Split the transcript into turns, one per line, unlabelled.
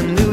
a new